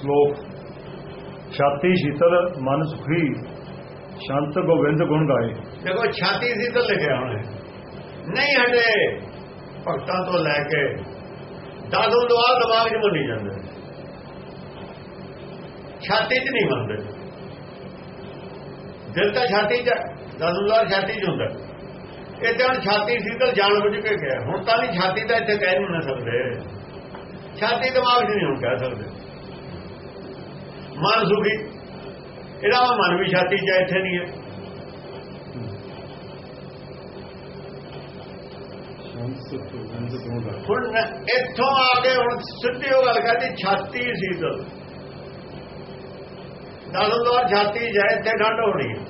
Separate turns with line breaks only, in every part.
ਸ਼ਲੋਕ। ਛਾਤੀ ਸ਼ੀਤਲ, ਮਨ ਸੁਖੀ, ਸ਼ਾਂਤ ਗੋਬਿੰਦ ਗੁਣ ਗਾਏ।
ਦੇਖੋ, ਛਾਤੀ ਸ਼ੀਤਲ ਲਿਖਿਆ ਹੋਣਾ ਨਹੀਂ ਹਟੇ, ਭਗਤਾਂ ਤੋਂ ਲੈ ਕੇ ਦਾਦੂ ਦੁਆਲ ਦਿਮਾਗ 'ਚ ਮੰਨੀ ਜਾਂਦੇ ਛਾਤੀ 'ਚ ਨਹੀਂ ਮੰਨਦੇ। ਦਿਲ ਤਾਂ ਛਾਤੀ 'ਚ ਦਾਦੂ ਦੁਆ ਛਾਤੀ 'ਚ ਹੁੰਦਾ। ਇਹ ਤਾਂ ਹੁਣ ਛਾਤੀ ਸ਼ੀਤਲ ਜਾਣ ਬੁੱਝ ਕੇ ਗਿਆ। ਹੁਣ ਤਾਂ ਨਹੀਂ ਛਾਤੀ ਤਾਂ ਇੱਥੇ ਕਹਿ ਨਹੀਂ ਸਕਦੇ। ਛਾਤੀ ਦਿਮਾਗ 'ਚ ਨਹੀਂ ਹੁਣ ਕਹਿ ਸਕਦੇ। ਮਨ ਸੁਖੀ। ਇਹਦਾ ਮਨ ਵੀ ਛਾਤੀ 'ਚ ਇੱਥੇ ਨਹੀਂ ਹੈ। ਹੁਣ ਇੱਥੋਂ ਆ ਕੇ ਹੁਣ ਸਿੱਧੀ ਉਹ ਗੱਲ ਕਰਦੀ ਛਾਤੀ ਸੀਤਲ ਨਾਲੋਂ ਤੋਂ ਛਾਤੀ ਜਾਏ ਤੇ ਠੰਡ ਹੋਣੀ ਹੈ।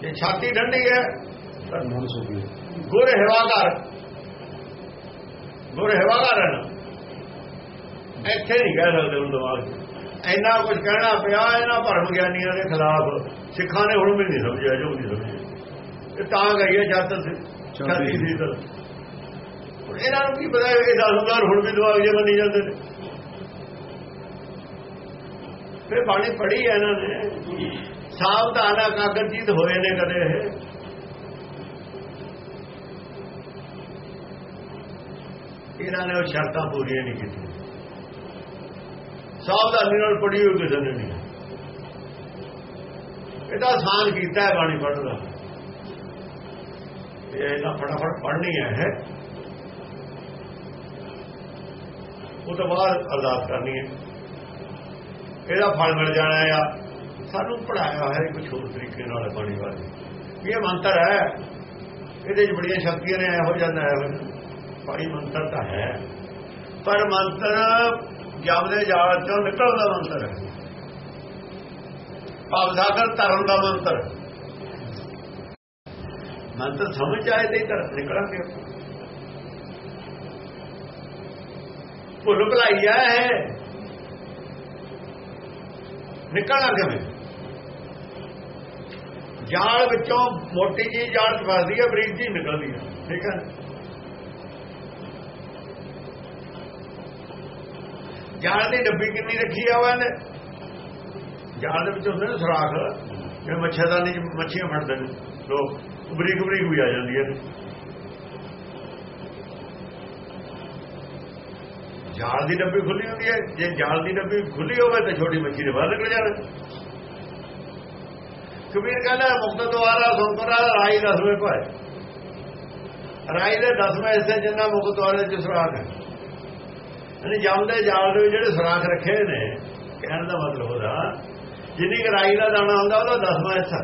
ਜੇ ਛਾਤੀ ਠੰਡੀ ਹੈ ਤਾਂ
ਮਨ ਸੁਖੀ
ਗੁਰ ਹਵਾਕਾਰ ਗੁਰ ਹਵਾਕਾਰ ਹੈ ਨਾ। ਇੱਥੇ ਨਹੀਂ ਕਹਿ ਸਕਦੇ ਹੁਣ ਦਿਮਾਗ ਇੰਨਾ ਕੁਝ ਕਹਿਣਾ ਪਿਆ ਇਹਨਾਂ ਭਰਮ ਗਿਆਨੀਆਂ ਦੇ ਖਿਲਾਫ ਸਿੱਖਾਂ ਨੇ ਹੁਣ ਵੀ ਨਹੀਂ ਸਮਝਿਆ ਜੋ ਨਹੀਂ ਸਮਝਿਆ। ਇਹ ਤਾਂ ਗਈ ਹੈ ਸੀ ਛਾਤੀ ਸੀਤਲ ਹੁਣ ਇਹਨਾਂ ਨੂੰ ਕੀ ਪਤਾ ਇਹ ਦਸਦਾਰ ਹੁਣ ਵੀ ਦਿਮਾਗ ਜੇ ਮੰਨੀ ਜਾਂਦੇ ਨੇ। ਫਿਰ ਬਾਣੀ ਪੜ੍ਹੀ ਹੈ ਇਹਨਾਂ ਨੇ ਸਾਵਧਾਨਾ ਕਾਗਰ ਜੀਤ ਹੋਏ ਨੇ ਕਦੇ ਇਹ। ਇਹਨਾਂ ਨੇ ਉਹ ਸ਼ਰਤਾਂ ਪੂਰੀਆਂ ਨਹੀਂ ਕੀਤੀਆਂ। ਸਾਵਧਾਨੀ ਨਾਲ ਪੜ੍ਹੀ ਹੋਈ ਕਿਸੇ ਨੇ ਨਹੀਂ। ਇਹ ਤਾਂ ਆਸਾਨ ਕੀਤਾ ਹੈ ਬਾਣੀ ਪੜ੍ਹਨਾ ਇਹ ਤਾਂ ਫਟਾਫਟ ਪੜ੍ਹਨੀ ਹੈ ਉਹ ਤੋਂ ਬਾਅਦ ਅਰਦਾਸ ਕਰਨੀ ਹੈ। ਇਹਦਾ ਫਲ ਮਿਲ ਜਾਣਾ ਆ। ਸਾਨੂੰ ਪੜਾਇਆ ਹੈ ਕੁਝ ਹੋਰ ਤਰੀਕੇ ਨਾਲ ਬਾਣੀ ਵਾਲੀ ਇਹ ਮੰਤਰ ਹੈ। ਇਹਦੇ 'ਚ ਬੜੀਆਂ ਸ਼ਕਤੀਆਂ ਨੇ, ਇਹੋ ਜਾਂਦਾ ਹੈ ਬਾਣੀ ਮੰਤਰ ਤਾਂ ਹੈ। ਪਰ ਮੰਤਰ ਜਪਦੇ ਜਾਲ ਚੋਂ ਨਿਕਲਦਾ ਮੰਤਰ। ਹੈ ਭਾਵ ਸਾਗਰ ਧਰਮ ਦਾ ਮੰਤਰ। ਮੰਤਰ ਸਮਝ ਆਏ ਤੇ ਧਰਮ ਨਿਕਲਾਂਗੇ ਭੁੱਲ ਭੁਲਾਈ ਹੈ ਨਿਕਲਣਾ ਕਿਵੇਂ ਜਾਲ ਵਿੱਚੋਂ ਮੋਟੀ ਜੀ ਜਾਲ ਚ ਫਸਦੀ ਹੈ ਬਰੀਕ ਜੀ ਨਿਕਲਦੀ ਹੈ ਠੀਕ ਹੈ ਜਾਲ ਦੀ ਡੱਬੀ ਕਿੰਨੀ ਰੱਖੀ ਆ ਉਹਨੇ ਜਾਲ ਦੇ ਵਿੱਚ ਹੁੰਦੇ ਨੇ ਸੁਰਾਖ। ਜਿਹੜੇ ਮੱਛਰਦਾਨੀ ਚ ਮੱਛੀਆਂ ਫੜਦੇ ਨੇ। ਲੋਕ ਬਰੀਕ ਬਰੀਕ ਵੀ ਆ ਜਾਂਦੀਆਂ ਨੇ ਜਾਲ ਦੀ ਡੱਬੀ ਖੁੱਲੀ ਹੁੰਦੀ ਹੈ। ਜੇ ਜਾਲ ਦੀ ਡੱਬੀ ਖੁੱਲੀ ਹੋਵੇ ਤਾਂ ਛੋਟੀ ਮੱਛੀ ਦੇ ਬਾਹਰ ਨਿਕਲ ਜਾਵੇ। ਕਬੀਰ ਕਹਿੰਦਾ ਮੁਕਤ ਦੁਆਰਾ ਸੰਤਰਾ ਰਾਈ ਦਸਵੇਂ ਭਾਏ ਰਾਈ ਦੇ ਦਸਵੇਂ ਹਿੱਸੇ ਜਿੰਨਾ ਮੁਕਤ ਦੁਆਰੇ ਚ ਸੁਰਾਖ ਹੈ। ਯਾਨੀ ਜੰਮਦੇ ਜਾਲ ਦੇ ਜਿਹੜੇ ਸੁਰਾਖ ਰੱਖੇ ਨੇ, ਕਹਿਣ ਦਾ ਮਤਲਬ ਉਹਦਾ, ਜਿੰਨੀ ਕੁ ਰਾਈ ਦਾ ਦਾਣਾ ਹੁੰਦਾ, ਉਹਦਾ ਦਸਵਾਂ ਹਿੱਸਾ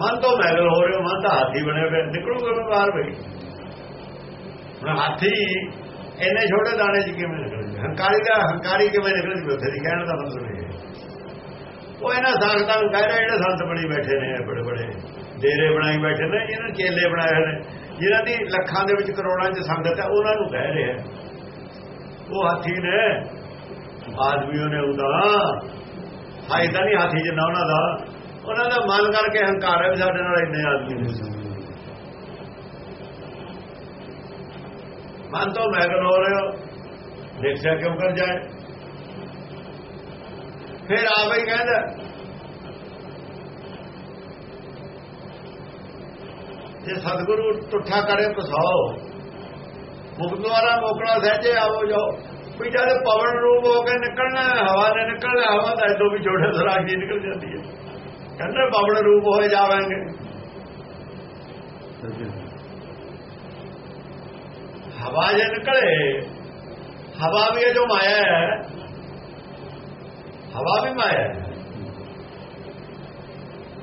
ਮਨ ਤੋਂ ਮੈਗਲ ਹੋ ਰਿਹਾ, ਮਨ ਤਾਂ ਹਾਥੀ ਬਣਿਆ ਪਿਆ ਨਿਕਲੂਗਾ ਮੈਂ ਬਾਹਰ ਬਈ? ਹੁਣ ਹਾਥੀ ਇੰਨੇ ਛੋਟੇ ਦਾਣੇ ਚ ਕਿਵੇਂ ਨਿਕਲ ਜੂ ਹੰਕਾਰੀ ਦਾ ਹੰਕਾਰੀ ਕਿਵੇਂ ਨਿਕਲ ਜੂ ਉੱਥੇ ਦੀ, ਕਹਿਣ ਦਾ ਮਤਲਬ ਇਹ ਉਹ ਇਹਨਾਂ ਸੰਗਤਾਂ ਨੂੰ ਕਹਿ ਰਹੇ, ਜਿਹੜੇ ਸੰਤ ਬਣੀ ਬੈਠੇ ਨੇ ਬੜੇ ਬੜੇ ਡੇਰੇ ਬਣਾਈ ਬੈਠੇ ਨੇ, ਇਹਨਾਂ ਚੇਲੇ ਬਣਾਏ ਹੋਏ ਨੇ। ਜਿਨ੍ਹਾਂ ਦੀ ਲੱਖਾਂ ਦੇ ਵਿੱਚ ਕਰੋੜਾਂ ਚ ਸੰਗਤ ਹੈ, ਉਹਨਾਂ ਨੂੰ ਕਹਿ ਰਿਹਾ ਉਹ ਹਾਥੀ ਨੇ। ਆਦਮੀ ਉਹਨੇ ਉਹਦਾ। ਫਾਇਦਾ ਨਹੀਂ ਹਾਥੀ ਜਿੰਨਾ ਉਹਨਾਂ ਦਾ। ਉਹਨਾਂ ਦਾ ਮਨ ਕਰਕੇ ਹੰਕਾਰ ਹੈ ਵੀ ਸਾਡੇ ਨਾਲ ਇੰਨੇ ਆਦਮੀ ਨੇ। ਮਨ ਤੋਂ ਮੈਗਲ ਹੋ ਰਹੇ ਹੋ ਦੇਖਿਆ ਕਿਉਂ ਕਰ ਜਾਏ ਫਿਰ ਆਵੇ ਹੀ ਕਹਿੰਦਾ ਜੇ ਸਤਿਗੁਰੂ ਟੁੱਠਾ ਕਰੇ ਪਸਾਓ ਮੁਕਤ ਦੁਆਰਾ ਮੋਕੜਾ ਸਹਜੇ ਆਵੋ ਜਾਓ ਵੀ ਜਦ ਪਵਨ ਰੂਪ ਹੋ ਕੇ ਨਿਕਲਣਾ, ਹਵਾ ਨੇ ਨਿਕਲਣਾ, ਹਵਾ ਤਾਂ ਇਦੋਂ ਵੀ ਜੋੜੇ ਸਰਾਗੀ ਨਿਕਲ ਜਾਂਦੀ ਹੈ। ਕਹਿੰਦੇ ਪਵਨ ਰੂਪ ਹੋਏ ਜਾਵਾਂਗੇ। ਹਵਾ ਜੇ ਨਿਕਲੇ, ਹਵਾ ਵੀ ਇਹ ਜੋ ਮਾਇਆ ਹੈ, ਹਵਾ ਵੀ ਮਾਇਆ ਹੈ।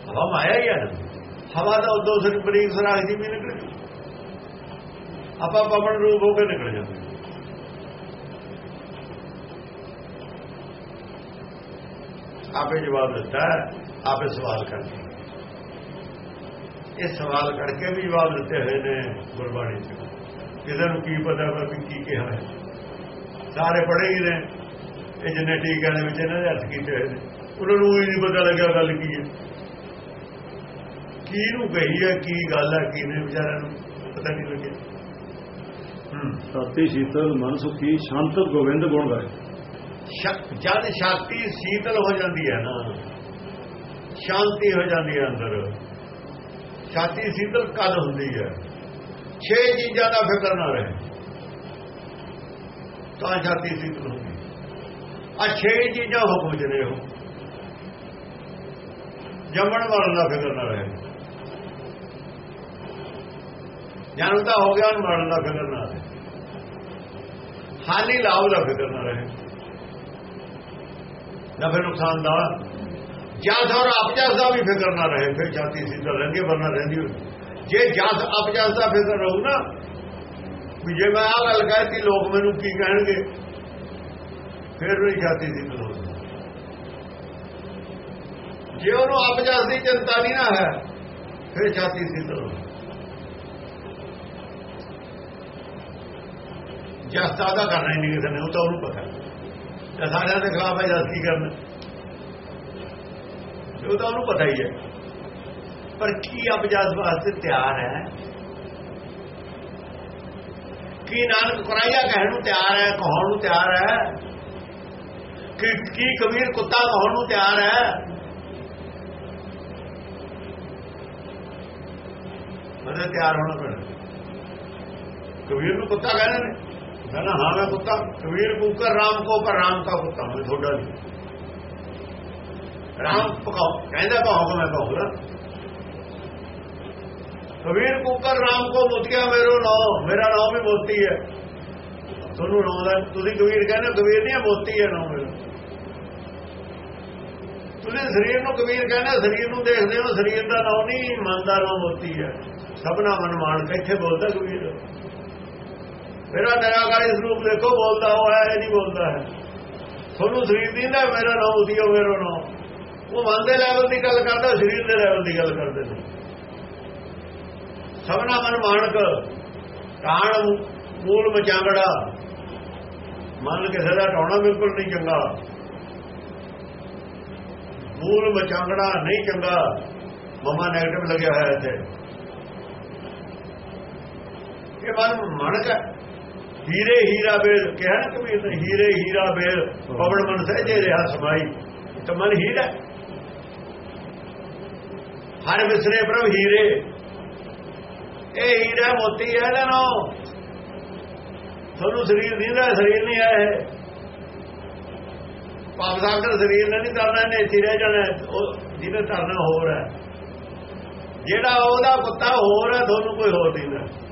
ਹਵਾ ਮਾਇਆ ਹੀ ਹੈ ਹਵਾ ਦਾ ਉਦੋਂ ਸਿਰ ਬਰੀਕ ਸਰਾਗ ਦੀ ਵੀ ਨਿਕਲ। ਗਈ ਆਪਾਂ ਪਵਨ ਰੂਪ ਹੋ ਕੇ ਨਿਕਲ ਜਾਂਦੇ। ਆਪੇ ਜਵਾਬ ਦਿੱਤਾ ਆਪੇ ਸਵਾਲ ਕਰਕੇ। ਇਹ ਸਵਾਲ ਕਰਕੇ ਵੀ ਜਵਾਬ ਦਿੱਤੇ ਹੋਏ ਨੇ ਗੁਰਬਾਣੀ ਚ। ਕਿਸੇ ਨੂੰ ਕੀ ਪਤਾ ਵਾ ਵੀ ਕੀ ਕਿਹਾ ਹੈ। ਸਾਰੇ ਪੜ੍ਹੇ ਹੀ ਨੇ। ਇਹ ਜਿੰਨੇ ਟੀਕਿਆਂ ਦੇ ਵਿੱਚ ਇਹਨਾਂ ਦੇ ਅਰਥ ਕੀਤੇ ਹੋਏ ਨੇ। ਉਹਨਾਂ ਨੂੰ ਹੀ ਨਹੀਂ ਪਤਾ ਲੱਗਿਆ ਗੱਲ ਕੀ ਹੈ। ਕੀ ਨੂੰ ਕਹੀ ਹੈ ਕੀ ਗੱਲ ਹੈ ਕੀ ਨੇ ਵਿਚਾਰਿਆਂ ਨੂੰ ਪਤਾ ਨਹੀਂ ਲੱਗਿਆ। ਹੂੰ।
ਛਾਤੀ ਸ਼ੀਤਲ ਮਨ ਸੁਖੀ ਸ਼ਾਂਤ ਗੋਬਿੰਦ ਗੁਣ ਗਾਏ।
ਜਦ ਛਾਤੀ ਸੀਤਲ ਹੋ ਜਾਂਦੀ ਹੈ ਨਾ ਸ਼ਾਂਤੀ ਹੋ ਜਾਂਦੀ ਹੈ ਅੰਦਰ। ਛਾਤੀ ਸੀਤਲ ਕਦ ਹੁੰਦੀ ਹੈ। ਛੇ ਚੀਜ਼ਾਂ ਦਾ ਫਿਕਰ ਨਾ ਰਹੇ। ਤਾਂ ਛਾਤੀ ਸੀਤਲ ਹੁੰਦੀ ਆ ਛੇ ਚੀਜ਼ਾਂ ਹੁਕਮ ਚ ਨੇ ਉਹ ਜੰਮਣ ਵਾਲਾ ਦਾ ਫਿਕਰ ਨਾ ਰਹੇ। ਜਨਮ ਤਾਂ ਹੋ ਗਿਆ ਉਹਨੂੰ ਮਰਨ ਦਾ ਫਿਕਰ ਨਾ ਰਹੇ। ਹਾਨੀ ਲਾਭ ਦਾ ਫਿਕਰ ਨਾ ਰਹੇ। ਨਾ ਫਿਰ ਨੁਕਸਾਨ ਦਾ। ਜਸ ਔਰ ਅਪਜਸ ਦਾ ਵੀ ਫਿਕਰ ਨਾ ਰਹੇ, ਫਿਰ ਜਾਤੀ ਸਿੱਧਾ ਰਹਿੰਦੀ ਵਰਨਾ ਰਹਿੰਦੀ ਹੋਈ। ਜੇ ਜਸ ਅਪਜਸ ਦਾ ਫਿਕਰ ਰਹੂ ਨਾ, ਵੀ ਜੇ ਮੈਂ ਆਹ ਗੱਲ ਕਹਿਤੀ, ਲੋਕ ਮੈਨੂੰ ਕੀ ਕਹਿਣਗੇ? ਫਿਰ ਵੀ ਜਾਤੀ ਸਿੱਧ ਹੋ ਜੇ ਉਹਨੂੰ ਅਪਜਸ ਦੀ ਚਿੰਤਾ ਨਹੀਂ ਨਾ ਹੈ, ਫਿਰ ਜਾਤੀ ਸਿੱਧ ਜਸ ਤਾਂ ਉਹਦਾ ਕਰਨਾ ਹੀ ਨਹੀਂ ਕਿਸੇ ਨੇ, ਉਹ ਤਾਂ ਉਹਨੂੰ ਪਤਾ। ਤੇ ਸਾਰਿਆਂ ਦੇ ਖਿਲਾਫ ਹੈ ਜਸ ਕੀ ਕਰਨਾ? ਉਹ ਤਾਂ ਉਹਨੂੰ ਪਤਾ ਹੀ ਹੈ। ਪਰ ਕੀ ਅਪਜਸ ਵਾਸਤੇ ਤਿਆਰ ਹੈ? ਕੀ ਨਾਨਕ ਕੁਰਾਈਆ ਕਹਿਣ ਨੂੰ ਤਿਆਰ ਹੈ, ਕਹਾਉਣ ਨੂੰ ਤਿਆਰ ਹੈ? ਕਿ, ਕੀ ਕਬੀਰ ਕੁੱਤਾ ਕਹਾਉਣ ਨੂੰ ਤਿਆਰ ਹੈ? ਮਤਲਬ ਤਿਆਰ ਹੋਣਾ ਪੈਣਾ। ਕਬੀਰ ਨੂੰ ਕੁੱਤਾ ਕਹਿੰਦੇ ਨੇ। ਕਹਿੰਦਾ ਹਾਂ ਮੈਂ ਕੁੱਤਾ ਕਬੀਰ ਕੂਕਰ ਰਾਮ ਕੋ ਪਰ ਰਾਮ ਦਾ ਕੁੱਤਾ ਮੈਂ ਤੁਹਾਡਾ ਨਹੀਂ। ਰਾਮ ਪਕਾਓ ਕਹਿੰਦਾ ਕਹੋ ਮੈਂ ਕਹੂੰਗਾ। ਕਬੀਰ ਕੂਕਰ ਰਾਮ ਕੋ ਮੁਤਿਆ ਮੇਰੋ ਨਾਮ ਮੇਰਾ ਨਾਮ ਵੀ ਮੋਤੀ ਹੈ। ਤੁਹਾਨੂੰ ਨਾਮ ਦਾ ਤੁਸੀਂ ਕਬੀਰ ਕਹਿੰਦੇ ਕਬੀਰ ਨਹੀਂ ਹੈ, ਮੋਤੀ ਹੈ ਨਾਮ ਮੇਰਾ। ਤੁਸੀਂ ਸਰੀਰ ਨੂੰ ਕਬੀਰ ਕਹਿੰਦੇ ਸਰੀਰ ਨੂੰ ਦੇਖਦੇ ਹੋ ਸਰੀਰ ਦਾ ਨਾਮ ਨਹੀਂ ਮਨ ਦਾ ਨਾਮ ਮੋਤੀ ਹੈ। ਸਭਨਾ ਮਨ ਮਾਨ ਕਿੱਥੇ ਬੋਲਦਾ ਕਬੀਰ। ਮੇਰਾ ਨਿਰਾਕਾਰੀ ਸਰੂਪ ਦੇਖੋ, ਬੋਲਦਾ ਉਹ ਹੈ, ਇਹ ਨਹੀਂ ਬੋਲਦਾ ਹੈ। ਤੁਹਾਨੂੰ ਸਰੀਰ ਦੀ ਨਾ ਮੇਰਾ ਨਾਮ ਉਦੀ ਹੋ ਮੇਰਾ ਨਾਮ। ਉਹ ਮਨ ਦੇ ਲੈਵਲ ਦੀ ਗੱਲ ਕਰਦਾ, ਸਰੀਰ ਦੇ ਲੈਵਲ ਦੀ ਗੱਲ ਕਰਦੇ ਨੇ। ਸਭਨਾ ਮਨ ਮਾਨਕ ਕਾਣ ਮੂਲ ਮਚਾਂਗੜਾ। ਮਨ ਕਿਸੇ ਦਾ ਟਾਉਣਾ ਬਿਲਕੁਲ ਨਹੀਂ ਚੰਗਾ। ਮੂਲ ਮਚਾਂਗੜਾ ਨਹੀਂ ਚੰਗਾ। ਮਮਾ ਨੈਗੇਟਿਵ ਲੱਗਿਆ ਹੋਇਆ ਇੱਥੇ। ਇਹ ਮਨ ਮਣਕ ਹੈ। ਹੀਰੇ ਹੀਰਾ ਬੇਲ ਕਿਹਾ ਨਾ ਕਬੀਰ ਨੇ, ਹੀਰੇ ਹੀਰਾ ਬੇਲ ਪਵਨ ਮਨ ਸਹਿਜੇ ਰਿਹਾ ਸਮਾਈ। ਤਾਂ ਮਨ ਹੀਰਾ ਹਰ ਵਿਸਰੇ ਪ੍ਰਭ ਹੀਰੇ। ਇਹ ਹੀਰਾ ਮੋਤੀ ਹੈ ਨਾ ਨੋ। ਤੁਹਾਨੂੰ ਸਰੀਰ ਨਹੀਂ ਦਾ ਸਰੀਰ ਨਹੀਂ ਆਇਆ ਹੈ ਪਾਪ ਸਾਗਰ ਸਰੀਰ ਨੇ ਨਹੀਂ ਤਰਨਾ ਨੇ ਇੱਥੇ ਰਹਿ ਜਾਣਾ ਉਹ ਜਿਹਨੇ ਤਰਨਾ ਹੋਰ ਹੈ। ਜਿਹੜਾ ਉਹਦਾ ਕੁੱਤਾ ਹੋਰ ਹੈ, ਤੁਹਾਨੂੰ ਕੋਈ ਹੋਰ ਨਹੀਂ ਹੈ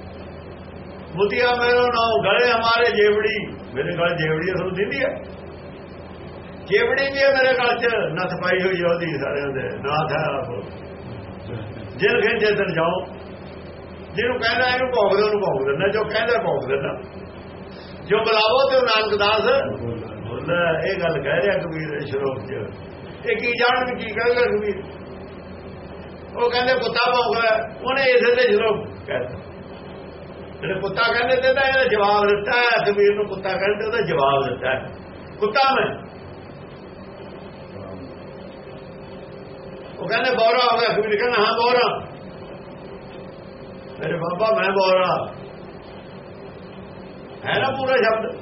ਮੁਤਿਆ ਮੇਰੋ ਨਾਮ ਗਲੇ ਹਮਾਰੇ ਜੇਵੜੀ। ਮੇਰੇ ਗਲ ਜੇਵੜੀ ਹੈ, ਤੁਹਾਨੂੰ ਦਿੰਦੀ ਹੈ? ਜੇਵੜੀ ਵੀ ਹੈ ਮੇਰੇ ਗਲ 'ਚ ਨਥ ਪਾਈ ਹੋਈ ਹੈ ਉਹਦੀ ਸਾਰਿਆਂ ਦੇ ਨਾਥ ਹੈ ਆਪ। ਜਿਲ ਖੇ ਜੇ ਜਾਓ। ਜਿਹਨੂੰ ਕਹਿੰਦਾ ਇਹਨੂੰ ਭੋਗ ਦੇ ਉਹਨੂੰ ਭੋਗ ਦਿੰਦਾ ਜੋ ਕਹਿੰਦਾ ਭੋਗ ਦਿੰਦਾ ਜੋ ਬੁਲਾਵੋ ਤੇ ਉਹ ਨਾਨਕ ਦਾਸ। ਬੋਲਦਾ ਇਹ ਗੱਲ ਕਹਿ ਰਿਹਾ ਕਬੀਰ ਦੇ ਸ਼ਲੋਕ 'ਚ। ਇਹ ਕੀ ਜਾਣ ਵੀ ਕੀ ਕਹੇਗਾ ਕਬੀਰ? ਉਹ ਕਹਿੰਦੇ ਪੁੱਤਾ ਭੌਂਕਦਾ ਉਹਨੇ ਇਸੇ ਤੇ ਸ਼ਲੋਕ ਕਹਿਤਾ ਜਿਹੜੇ ਕੁੱਤਾ ਕਹਿੰਦੇ ਤੇ ਤਾਂ ਇਹਦਾ ਜਵਾਬ ਦਿੱਤਾ ਹੈ ਕਬੀਰ ਨੂੰ ਕੁੱਤਾ ਕਹਿੰਦੇ ਉਹਦਾ ਜਵਾਬ ਦਿੱਤਾ ਹੈ। ਕੁੱਤਾ ਮੈਂ। ਉਹ ਕਹਿੰਦੇ, ਬੋਰਾ ਹੋ ਗਿਆ ਕਬੀਰ ਕਹਿੰਦਾ, ਹਾਂ, ਬੋਰਾ। ਮੇਰੇ ਬਾਬਾ, ਮੈਂ ਬੋਰਾ। ਹੈ ਨਾ ਪੂਰਾ ਸ਼ਬਦ?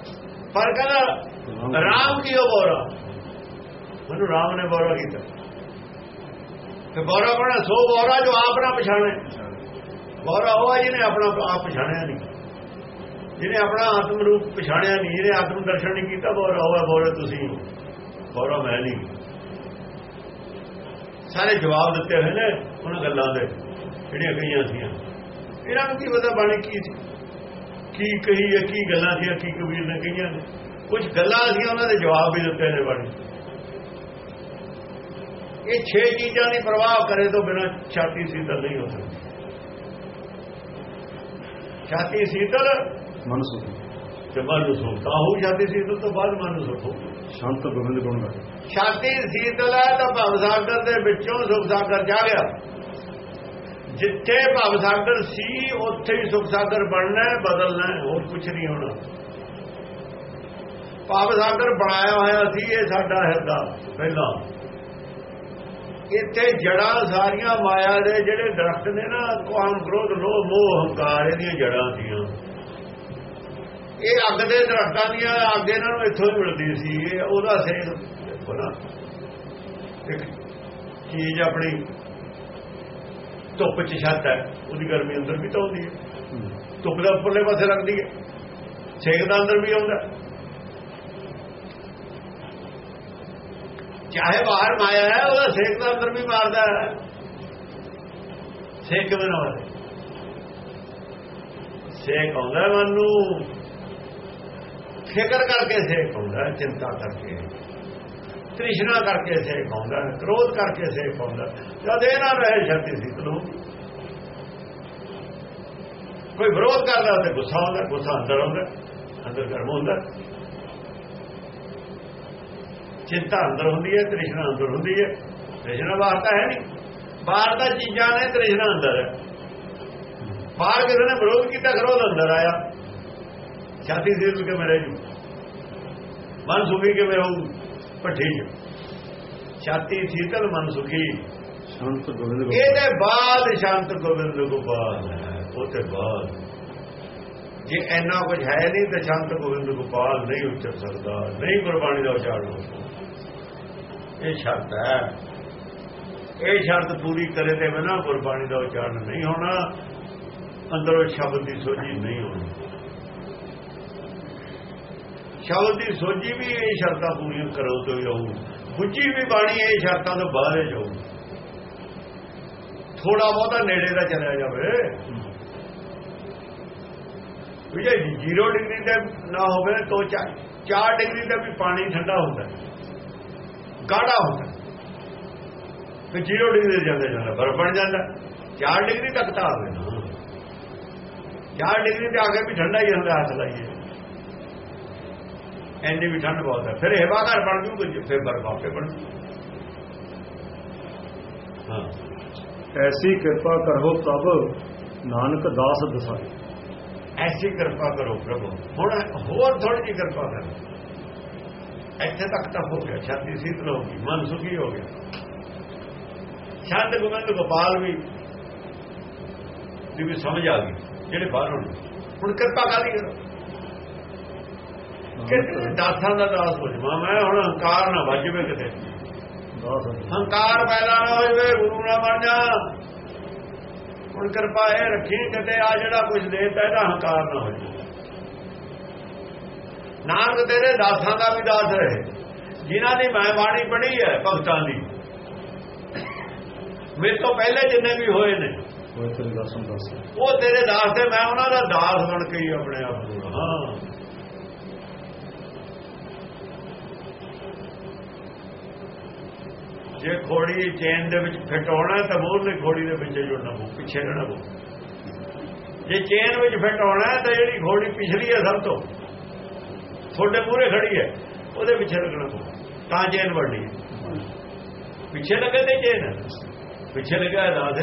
ਪਰ ਕਹਿੰਦਾ, ਰਾਮ ਕੀ ਉਹ ਬੋਰਾ? ਮੈਨੂੰ ਰਾਮ ਨੇ ਬੋਰਾ ਕੀਤਾ। ਤੇ ਬੋਰਾ ਬਣਾ ਸੋ ਬੋਰਾ ਜੋ ਆਪ ਨਾ ਪਛਾਣੇ। ਬੋਰਾ ਉਹ ਹੈ ਜਿਹਨੇ ਆਪਣਾ ਆਪ ਪਛਾਣਿਆ ਨਹੀਂ। ਜਿਹਨੇ ਆਪਣਾ ਆਤਮ ਰੂਪ ਪਛਾਣਿਆ ਨਹੀਂ, ਜਿਹਨੇ ਆਤਮ ਦਰਸ਼ਨ ਨਹੀਂ ਕੀਤਾ ਗੌਰ ਉਹ ਹੈ ਬੋਰਾ ਤੁਸੀਂ। ਬੋਰਾ ਮੈਂ ਨਹੀਂ। ਸਾਰੇ ਜਵਾਬ ਦਿੱਤੇ ਹੋਏ ਨੇ ਉਹਨਾਂ ਗੱਲਾਂ ਦੇ, ਜਿਹੜੀਆਂ ਕਹੀਆਂ ਸੀਆਂ। ਇਹਨਾਂ ਨੂੰ ਕੀ ਪਤਾ ਬਾਣੀ ਕੀ ਸੀ? ਕੀ ਕਹੀ ਹੈ, ਕੀ ਗੱਲਾਂ ਸੀ, ਕੀ ਕਬੀਰ ਨੇ ਕਹੀਆਂ ਨੇ? ਕੁਝ ਗੱਲਾਂ ਸੀ, ਉਹਨਾਂ ਦੇ ਜਵਾਬ ਵੀ ਦਿੱਤੇ ਨੇ ਬਾਣੀ। ਇਹ ਛੇ ਚੀਜ਼ਾਂ ਦੀ ਪ੍ਰਵਾਹ ਕਰੇ ਤੋਂ ਬਿਨਾਂ ਛਾਤੀ ਸੀਤਲ ਨਹੀਂ ਹੋ ਸਕਦੀ। ਛਾਤੀ ਸੀਤਲ।
ਮਨ ਸੁਖੀ।
ਤੇ ਮਨ ਨੂੰ ਸੁਖਤਾ ਹੋ ਛਾਤੀ ਸੀਤਲ ਤੋਂ ਬਾਅਦ ਮਨ ਸੁਖ ਹੋ
ਸ਼ਾਂਤ ਗੋਬਿੰਦ ਗੁਣ ਗਾਏ
ਛਾਤੀ ਸੀਤਲ ਹੈ ਤਾਂ ਭਵ ਸਾਗਰ ਦੇ ਵਿੱਚੋਂ ਸੁਖ ਸਾਗਰ ਜਾ ਗਿਆ। ਜਿੱਥੇ ਭਵ ਸਾਗਰ ਸੀ ਉੱਥੇ ਹੀ ਸੁਖ ਸਾਗਰ ਬਣਨਾ ਹੈ ਬਦਲਣਾ ਹੈ ਹੋਰ ਕੁਝ ਨਹੀਂ ਹੋਣਾ। ਭਵ ਸਾਗਰ ਬਣਾਇਆ ਹੋਇਆ ਸੀ ਇਹ ਸਾਡਾ ਹਿਰਦਾ ਪਹਿਲਾਂ। ਇੱਥੇ ਜੜਾਂ ਸਾਰੀਆਂ ਮਾਇਆ ਦੇ ਜਿਹੜੇ ਦਰਖਤ ਨੇ ਨਾ ਕਾਮ ਕ੍ਰੋਧ ਲੋਭ ਮੋਹ ਹੰਕਾਰ ਇਹਦੀਆਂ ਜੜਾਂ ਸੀਆਂ। ਇਹ ਅੱਗ ਦੇ ਦਰਖਤਾਂ ਦੀਆਂ ਅੱਗ ਇਹਨਾਂ ਨੂੰ ਇੱਥੋਂ ਹੀ ਮਿਲਦੀ ਸੀ ਇਹ ਉਹਦਾ ਦੇਖੋ ਨਾ। ਇੱਕ ਚੀਜ਼ ਆਪਣੀ ਧੁੱਪ ਚ ਛੱਤ ਹੈ ਉਹਦੀ ਗਰਮੀ ਅੰਦਰ ਵੀ ਤਾਂ ਆਉਂਦੀ ਹੈ। ਧੁੱਪ ਦਾ ਉੱਪਰਲੇ ਪਾਸੇ ਲੱਗਦੀ ਹੈ। ਸੇਕ ਦਾ ਅੰਦਰ ਵੀ ਆਉਂਦਾ। ਚਾਹੇ ਬਾਹਰ ਮਾਇਆ ਹੈ, ਉਹਦਾ ਸੇਕ ਦਾ ਅੰਦਰ ਵੀ ਮਾਰਦਾ ਹੈ। ਸੇਕ ਕਿਵੇਂ ਨਾ ਹੋਵੇ ਸੇਕ ਆਉਂਦਾ ਮਨ ਨੂੰ। ਫਿਕਰ ਕਰਕੇ ਸੇਕ ਆਉਂਦਾ, ਚਿੰਤਾ ਕਰਕੇ। ਤ੍ਰਿਸ਼ਨਾ ਕਰਕੇ ਸੇਕ ਆਉਂਦਾ, ਕ੍ਰੋਧ ਕਰਕੇ ਸੇਕ ਆਉਂਦਾ। ਹੈ। ਜਦ ਇਹ ਨਾ ਰਹੇ ਸ਼ਕਤੀ ਸਿੱਖ ਹੁੰਦੀ ਕੋਈ ਵਿਰੋਧ ਕਰਦਾ ਤੇ ਗੁੱਸਾ ਆਉਂਦਾ, ਗੁੱਸਾ ਅੰਦਰ ਆਉਂਦਾ, ਅੰਦਰ ਗਰਮ ਹੁੰਦਾ। ਚਿੰਤਾ ਅੰਦਰ ਹੁੰਦੀ ਹੈ ਤ੍ਰਿਸ਼ਨਾ ਅੰਦਰ ਹੁੰਦੀ ਹੈ। ਤ੍ਰਿਸ਼ਨਾ ਬਾਹਰ ਤਾਂ ਹੈ ਨਹੀਂ। ਬਾਹਰ ਤਾਂ ਚੀਜ਼ਾਂ ਨੇ ਤ੍ਰਿਸ਼ਨਾ ਅੰਦਰ ਹੈ। ਬਾਹਰ ਕਿਸੇ ਨੇ ਵਿਰੋਧ ਕੀਤਾ ਵਿਰੋਧ ਅੰਦਰ ਆਇਆ। ਛਾਤੀ ਸਿਰ ਕੇ ਮੇਰੇ ਜੂ? ਮਨ ਸੁਖੀ ਕੇ ਮੇਰੇ ਪੱਠੀ ਛਾਤੀ ਸੀਤਲ ਮਨ ਸੁਖੀ।
ਸ਼ਾਂਤ ਗੋਬਿੰਦ ਗੋਪਾਲ।
ਇਹਦੇ ਬਾਅਦ ਸ਼ਾਂਤ ਗੋਬਿੰਦ ਗੋਪਾਲ ਹੈ ਉਹਦੇ ਬਾਅਦ। ਜੇ ਇੰਨਾ ਕੁਝ ਹੈ ਨਹੀਂ ਤਾਂ ਸ਼ਾਂਤ ਗੋਬਿੰਦ ਗੋਪਾਲ ਨਹੀਂ ਉੱਚਰ ਸਕਦਾ। ਨਹੀਂ ਗੁਰਬਾਣੀ ਦਾ ਉਚਾਰਨ ਹੋ ਸਕਦਾ। ਇਹ ਸ਼ਰਤ ਹੈ। ਇਹ ਸ਼ਰਤ ਪੂਰੀ ਕਰੇ ਤੇ ਬਿਨਾ ਗੁਰਬਾਣੀ ਦਾ ਉਚਾਰਨ ਨਹੀਂ ਹੋਣਾ, ਅੰਦਰੋਂ ਸ਼ਬਦ ਦੀ ਸੋਝੀ ਨਹੀਂ ਹੋਣੀ। ਸ਼ਬਦ ਦੀ ਸੋਝੀ ਵੀ ਇਹ ਸ਼ਰਤਾਂ ਪੂਰੀਆਂ ਕਰੋ ਤੋਂ ਹੀ ਰਹੂ ਬੁੱਝੀ ਵੀ ਬਾਣੀ ਇਹ ਸ਼ਰਤਾਂ ਤੋਂ ਬਾਹਰ ਜਾਊ। ਥੋੜਾ ਬਹੁਤਾ ਨੇੜੇ ਦਾ ਚਲਿਆ ਜਾਵੇ। ਵੀ ਜੇ 0 ਡਿਗਰੀ ਤੇ ਨਾ ਹੋਵੇ ਤਾਂ 4 ਡਿਗਰੀ ਤੇ ਵੀ ਪਾਣੀ ਠੰਡਾ ਹੁੰਦਾ। ਗਾੜਾ ਹੁੰਦਾ। ਤੇ 0 ਡਿਗਰੀ ਤੇ ਜਾਂਦਾ ਜਾਂਦਾ। ਬਰਫ ਬਣ ਜਾਂਦਾ। 4 ਡਿਗਰੀ ਤੱਕ ਤਾਂ ਆਵੇ ਨਾ 4 ਡਿਗਰੀ ਤੇ ਆ ਕੇ ਵੀ ਠੰਡਾ ਹੀ ਹੁੰਦਾ ਹੱਥ ਲਾਈਏ। ਐਨੀ ਵੀ ਠੰਡ ਬਹੁਤ ਹੈ ਫਿਰ ਹਵਾ ਘਰ ਬਣ ਜੂ ਕੁਝ ਫਿਰ ਬਰਫ ਆਪੇ ਬਣ ਹਾਂ।
ਐਸੀ ਕਿਰਪਾ ਕਰੋ ਤਬ ਨਾਨਕ ਦਾਸ ਦਸਾਈ।
ਐਸੀ ਕਿਰਪਾ ਕਰੋ ਪ੍ਰਭੂ। ਹੁਣ ਹੋਰ ਥੋੜੀ ਜਿਹੀ ਕਿਰਪਾ ਕਰੋ ਇੱਥੇ ਤੱਕ ਤਾਂ ਹੋ ਗਿਆ ਛਾਤੀ ਸੀਤਲ ਹੋ ਗਈ ਮਨ ਸੁਖੀ ਹੋ ਗਿਆ। ਸ਼ਾਂਤ ਗੋਬਿੰਦ ਗੋਪਾਲ ਵੀ ਦੀ ਵੀ ਸਮਝ ਆ ਗਈ ਜਿਹੜੇ ਬਾਹਰੋਂ ਹੁਣ। ਕਿਰਪਾ ਕਾਦੀ ਕਰੋ ਕਿਤੇ ਦਾਸਾਂ ਦਾ ਦਾਸ ਹੋ ਜਾਵਾਂ ਮੈਂ ਹੁਣ ਹੰਕਾਰ ਨਾ ਵੱਜਵੇ ਕਿਤੇ।
ਦਾਸ
ਹੰਕਾਰ ਪੈਦਾ ਨਾ ਹੋ ਜਾਵੇ ਗੁਰੂ ਨਾ ਬਣ ਜਾ। ਹੁਣ ਕਿਰਪਾ ਇਹ ਰੱਖੀ ਕਿਤੇ ਆ ਜਿਹੜਾ ਕੁਝ ਦੇਤਾ ਇਹਦਾ ਹੰਕਾਰ ਨਾ ਹੋ ਜਾਵੇ ਨਾਨਕ ਤੇਰੇ ਦਾਸਾਂ ਦਾ ਵੀ ਦਾਸ ਰਹੇ। ਜਿਨ੍ਹਾਂ ਦੀ ਮੈਂ ਬਾਣੀ ਪੜ੍ਹੀ ਹੈ ਭਗਤਾਂ ਦੀ। ਮੇਰੇ ਤੋਂ ਪਹਿਲੇ ਜਿੰਨੇ ਵੀ ਹੋਏ ਨੇ। ਉਹ ਤੇਰੇ ਦਾਸ ਤੇ ਮੈਂ ਉਹਨਾਂ ਦਾ ਦਾਸ ਬਣ ਕੇ ਹੀ ਆਪਣੇ ਆਪ ਨੂੰ। ਹਾਂ। ਜੇ ਖੋੜੀ ਚੇਨ ਦੇ ਵਿੱਚ ਫਿੱਟ ਹੋਣਾ ਤਾਂ ਮੂਹਰਲੀ ਖੋੜੀ ਦੇ ਵਿੱਚ ਜੁੜਨਾ ਪਊ ਪਿੱਛੇ ਰਹਿਣਾ ਪਊ। ਜੇ ਚੇਨ ਵਿੱਚ ਫਿੱਟ ਹੋਣਾ ਤਾਂ ਜਿਹੜੀ ਖੋੜੀ ਪਿਛਲੀ ਹੈ ਸਭ ਤੋਂ। ਤੁਹਾਡੇ ਮੂਹਰੇ ਖੜੀ ਹੈ, ਉਹਦੇ ਪਿੱਛੇ ਲੱਗਣਾ ਪਊ। ਤਾਂ ਚੇਨ ਵੜਨੀ ਹੈ। ਪਿੱਛੇ ਲੱਗੇ ਤੇ ਚੇਨ ਪਿੱਛੇ ਲੱਗਾ ਦਾਸ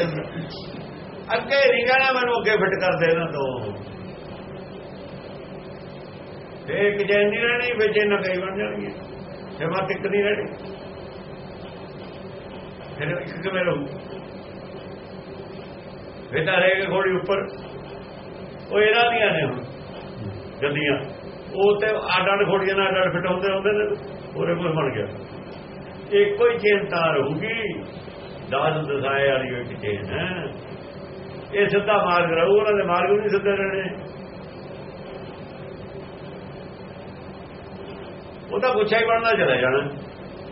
ਅੱਗੇ ਨਹੀਂ ਮੈਨੂੰ ਅੱਗੇ ਫਿੱਟ ਕਰ ਦੇਣਾ ਤੋਂ ਇੱਕ ਚੈਨ ਨਹੀਂ ਰਹਿਣੀ, ਫਿਰ ਇਹਨਾਂ ਕਈ ਬਣ ਜਾਣਗੇ ਹਿੰਮਤ ਇੱਕ ਨਹੀਂ ਰਹਿਣੀ। ਫਿਰ ਇੱਕ ਕਿਵੇਂ ਰਹੂ? ਫਿਰ ਤਾਂ ਰਹੇਗਾ ਘੋੜੀ ਉੱਪਰ। ਉਹ ਇਹਨਾਂ ਦੀਆਂ ਨੇ ਹੁਣ। ਗੱਡੀਆਂ। ਉਹ ਤੇ ਆਡਾਂ ਘੋੜੀਆਂ ਨਾਲ ਆਡਾਂ ਫਿੱਟ ਹੁੰਦੇ ਹੁੰਦੇ ਨੇ, ਪੂਰੇ ਕੋਲ ਬਣ ਗਿਆ। ਇੱਕੋ ਹੀ ਚਿੰਤਾ ਰਹੂਗੀ, ਦਾਸ ਦਸਾਏ ਵਾਲੀ ਇੱਕ ਚੇਨ ਹੈ। ਇਹ ਸਿੱਧਾ ਮਾਰਗ ਰਹੂ, ਉਹਨਾਂ ਦੇ ਮਾਰਗ ਵੀ ਨਹੀਂ ਸਿੱਧੇ ਰਹਿਣੇ। ਉਹ ਤਾਂ ਪੁੱਛਿਆ ਹੀ ਬਣਦਾ ਚਲਾ ਜਾਣਾ।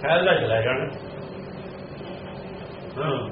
ਫੈਲਦਾ ਚਲਾ ਜਾਣਾ। ਹਾਂ।